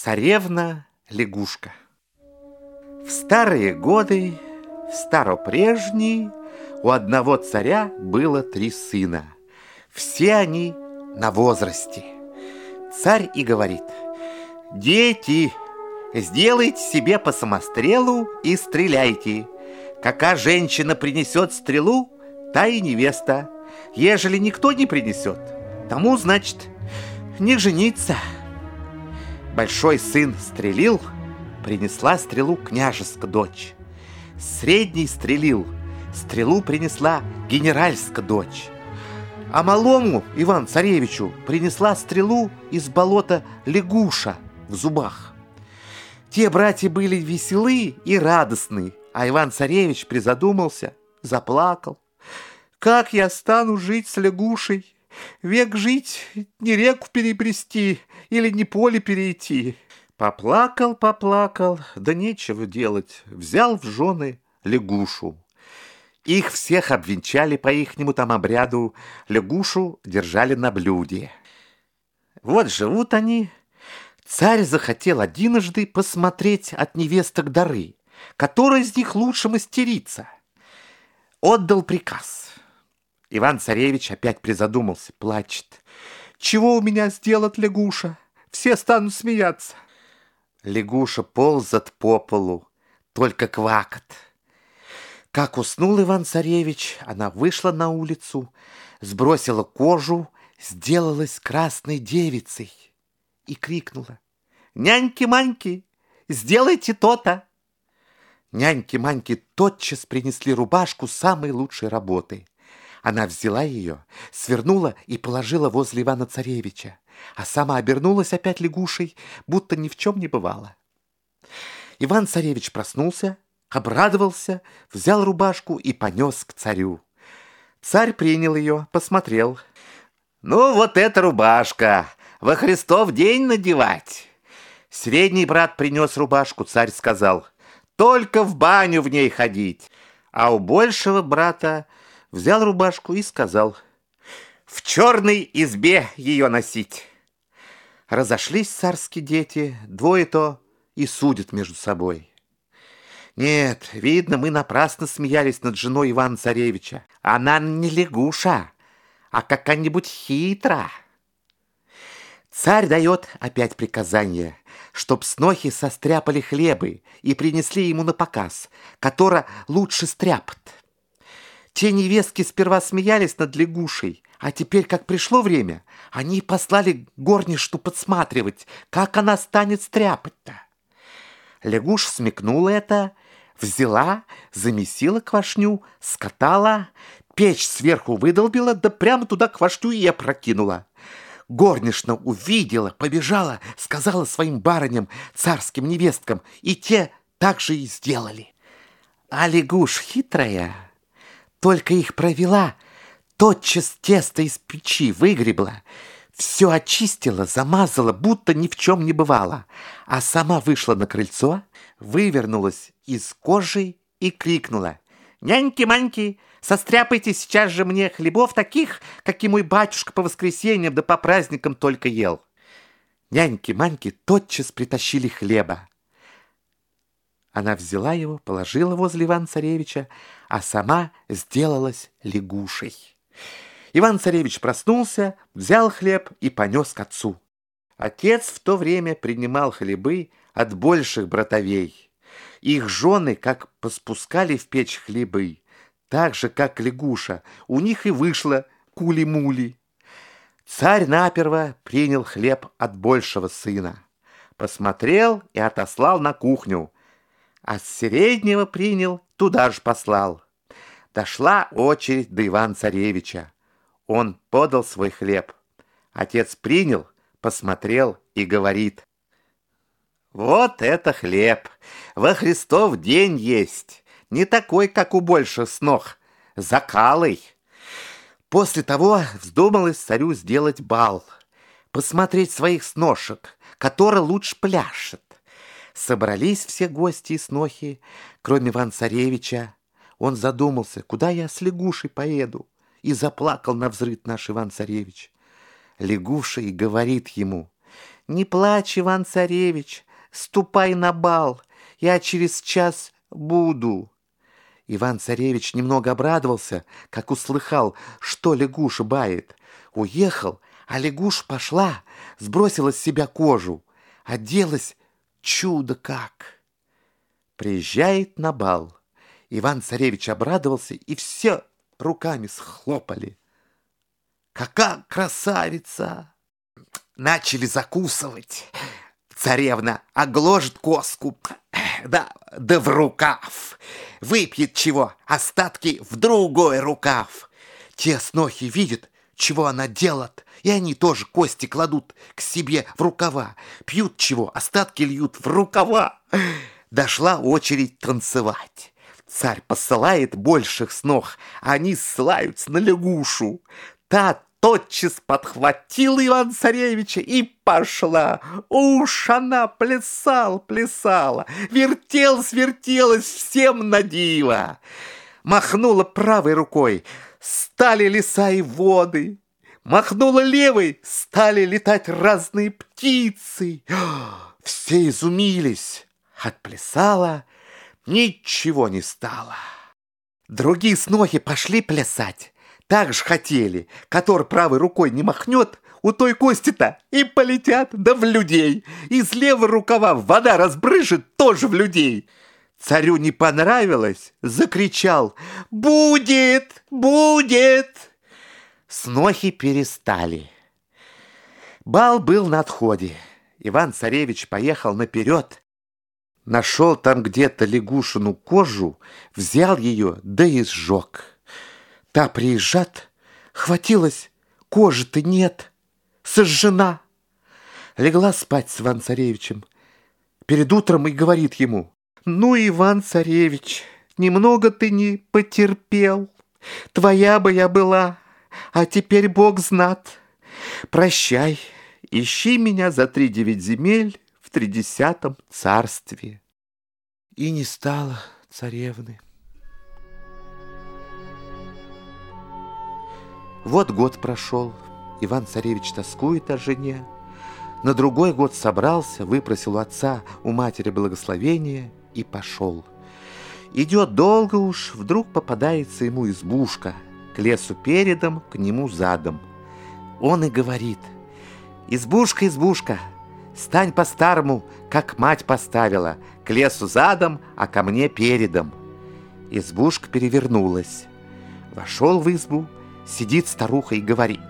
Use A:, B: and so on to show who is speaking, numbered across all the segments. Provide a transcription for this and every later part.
A: Царевна-лягушка В старые годы, в старопрежние, у одного царя было три сына. Все они на возрасте. Царь и говорит, «Дети, сделайте себе по самострелу и стреляйте. Какая женщина принесет стрелу, та и невеста. Ежели никто не принесет, тому, значит, не жениться». Большой сын стрелил, принесла стрелу княжеска дочь. Средний стрелил, стрелу принесла генеральска дочь. А малому Иван Царевичу принесла стрелу из болота лягуша в зубах. Те братья были веселы и радостны, а Иван Царевич призадумался, заплакал. «Как я стану жить с лягушей? Век жить, не реку перебрести или не поле перейти. Поплакал, поплакал, да нечего делать. Взял в жены лягушу. Их всех обвенчали по ихнему там обряду, лягушу держали на блюде. Вот живут они. Царь захотел одиножды посмотреть от невесток дары, которая из них лучше мастерица. Отдал приказ. Иван-царевич опять призадумался, плачет. «Чего у меня сделать, лягуша? Все станут смеяться». Лягуша ползет по полу, только квакот. Как уснул Иван-царевич, она вышла на улицу, сбросила кожу, сделалась красной девицей и крикнула. «Няньки-маньки, сделайте то-то!» Няньки-маньки тотчас принесли рубашку самой лучшей работы — она взяла ее, свернула и положила возле Ивана-Царевича, а сама обернулась опять лягушей, будто ни в чем не бывало. Иван-Царевич проснулся, обрадовался, взял рубашку и понес к царю. Царь принял ее, посмотрел. «Ну, вот эта рубашка! Во Христов день надевать!» Средний брат принес рубашку, царь сказал. «Только в баню в ней ходить!» А у большего брата взял рубашку и сказал, «В черной избе ее носить». Разошлись царские дети, двое-то и судят между собой. Нет, видно, мы напрасно смеялись над женой Ивана Царевича. Она не лягуша, а какая-нибудь хитра. Царь дает опять приказание, чтоб снохи состряпали хлебы и принесли ему на показ, которая лучше стряпат. Те невестки сперва смеялись над лягушей, а теперь, как пришло время, они послали горничту подсматривать, как она станет стряпать-то. Лягуш смекнула это, взяла, замесила квашню, скатала, печь сверху выдолбила, да прямо туда квашню и опрокинула. Горнична увидела, побежала, сказала своим барыням, царским невесткам, и те так же и сделали. А лягуш хитрая только их провела, тотчас тесто из печи выгребла, все очистила, замазала, будто ни в чем не бывало, а сама вышла на крыльцо, вывернулась из кожи и крикнула «Няньки-маньки, состряпайте сейчас же мне хлебов таких, какие мой батюшка по воскресеньям да по праздникам только ел». Няньки-маньки тотчас притащили хлеба. Она взяла его, положила возле Ивана-Царевича, а сама сделалась лягушей. Иван-Царевич проснулся, взял хлеб и понес к отцу. Отец в то время принимал хлебы от больших братовей. Их жены, как поспускали в печь хлебы, так же, как лягуша, у них и вышло кули-мули. Царь наперво принял хлеб от большего сына, посмотрел и отослал на кухню, а с среднего принял, туда же послал. Дошла очередь до Ивана-Царевича. Он подал свой хлеб. Отец принял, посмотрел и говорит. Вот это хлеб! Во Христов день есть! Не такой, как у больших снох, закалый. После того вздумалось царю сделать бал, посмотреть своих сношек, который лучше пляшет. Собрались все гости и снохи, кроме Иван-Царевича. Он задумался, куда я с лягушей поеду, и заплакал на взрыв наш Иван-Царевич. Лягуша и говорит ему, Не плачь, Иван-царевич, ступай на бал, я через час буду. Иван-царевич немного обрадовался, как услыхал, что лягуша бает. Уехал, а лягуш пошла, сбросила с себя кожу, оделась чудо как. Приезжает на бал. Иван-царевич обрадовался, и все руками схлопали. Какая красавица! Начали закусывать. Царевна огложит коску, да, да в рукав. Выпьет чего, остатки в другой рукав. Те снохи видят, чего она делает, и они тоже кости кладут к себе в рукава. Пьют чего, остатки льют в рукава. Дошла очередь танцевать. Царь посылает больших снох, а они ссылаются на лягушу. Та тотчас подхватила Иван-Царевича и пошла. Уж она плясал, плясала, вертелась, вертелась всем на диво. Махнула правой рукой, стали леса и воды. Махнула левой, стали летать разные птицы. Все изумились. Отплясала, ничего не стало. Другие снохи пошли плясать. Так же хотели, который правой рукой не махнет, у той кости-то и полетят, да в людей. Из левого рукава вода разбрыжет тоже в людей. Царю не понравилось, закричал «Будет! Будет!» Снохи перестали. Бал был на отходе. Иван-царевич поехал наперед, нашел там где-то лягушину кожу, взял ее, да и сжег. Та приезжат, хватилась, кожи-то нет, сожжена. Легла спать с Иван-царевичем. Перед утром и говорит ему, «Ну, Иван-царевич, немного ты не потерпел, твоя бы я была, а теперь Бог знат. Прощай, ищи меня за три девять земель в тридесятом царстве». И не стало царевны. Вот год прошел, Иван-царевич тоскует о жене. На другой год собрался, выпросил у отца, у матери благословения и пошел. Идет долго уж, вдруг попадается ему избушка, к лесу передом, к нему задом. Он и говорит, «Избушка, избушка, стань по-старому, как мать поставила, к лесу задом, а ко мне передом». Избушка перевернулась. Вошел в избу, сидит старуха и говорит,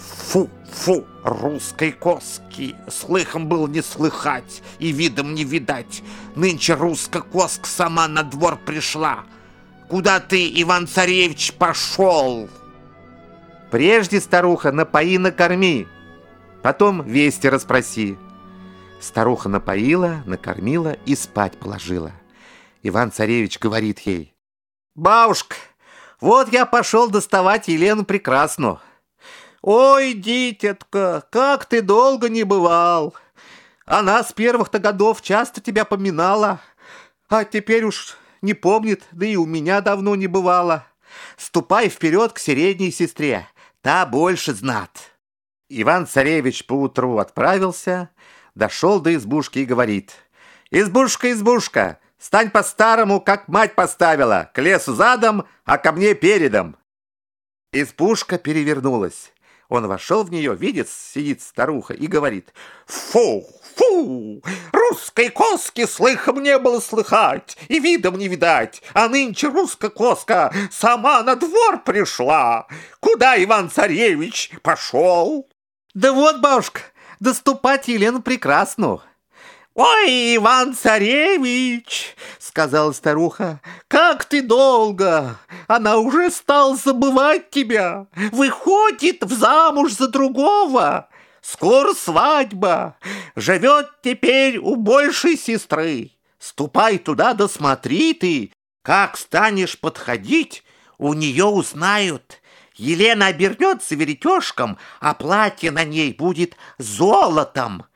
A: «Фу, фу, русской коски, слыхом было не слыхать и видом не видать. Нынче русская коска сама на двор пришла. Куда ты, Иван-царевич, пошел?» «Прежде, старуха, напои, накорми, потом вести расспроси». Старуха напоила, накормила и спать положила. Иван-царевич говорит ей, «Бабушка, вот я пошел доставать Елену Прекрасную. Ой, дитятка, как ты долго не бывал. Она с первых-то годов часто тебя поминала, а теперь уж не помнит, да и у меня давно не бывало. Ступай вперед к средней сестре, та больше знат. Иван-царевич поутру отправился, дошел до избушки и говорит. «Избушка, избушка, Стань по-старому, как мать поставила, к лесу задом, а ко мне передом. Избушка перевернулась. Он вошел в нее, видит, сидит старуха и говорит, «Фу, фу, русской коски слыхом не было слыхать, и видом не видать, а нынче русская коска сама на двор пришла. Куда Иван-царевич пошел?» «Да вот, бабушка, доступать Елену Прекрасную». «Ой, Иван-царевич!» — сказала старуха. «Как ты долго! Она уже стала забывать тебя! Выходит в замуж за другого! Скоро свадьба! Живет теперь у большей сестры! Ступай туда да смотри ты! Как станешь подходить, у нее узнают!» Елена обернется веретежком, а платье на ней будет золотом.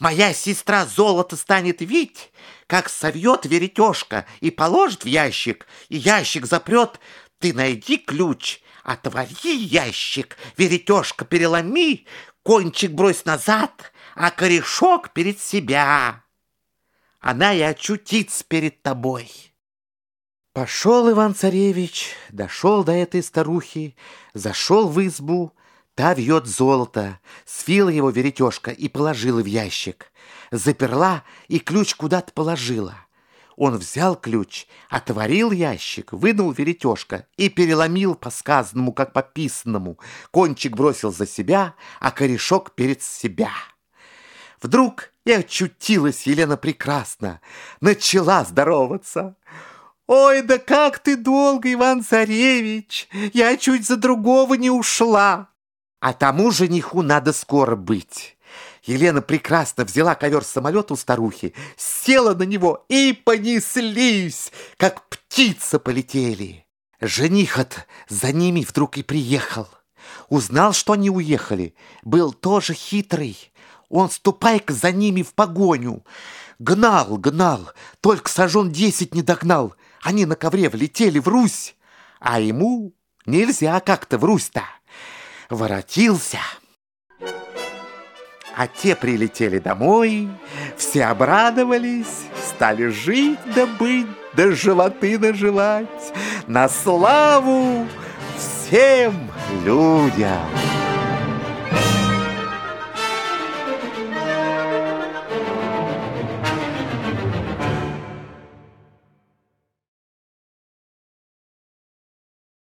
A: Моя сестра золото станет видеть, как совьет веретежка и положит в ящик, и ящик запрет. Ты найди ключ, отвори ящик, веретежка переломи, кончик брось назад, а корешок перед себя. Она и очутится перед тобой. Пошел Иван-царевич, дошел до этой старухи, зашел в избу, та вьет золото, свила его веретежка и положила в ящик, заперла и ключ куда-то положила. Он взял ключ, отворил ящик, вынул веретежка и переломил по сказанному, как по писанному. Кончик бросил за себя, а корешок перед себя. Вдруг и очутилась Елена прекрасно, начала здороваться. «Ой, да как ты долго, Иван-царевич! Я чуть за другого не ушла!» А тому жениху надо скоро быть. Елена прекрасно взяла ковер с самолета у старухи, села на него и понеслись, как птица полетели. Жених от за ними вдруг и приехал. Узнал, что они уехали, был тоже хитрый. Он ступай-ка за ними в погоню. Гнал, гнал, только сажен десять не догнал. Они на ковре влетели в Русь, а ему нельзя как-то в Русь-то. Воротился. А те прилетели домой, все обрадовались, стали жить да быть, да животы наживать на славу всем людям.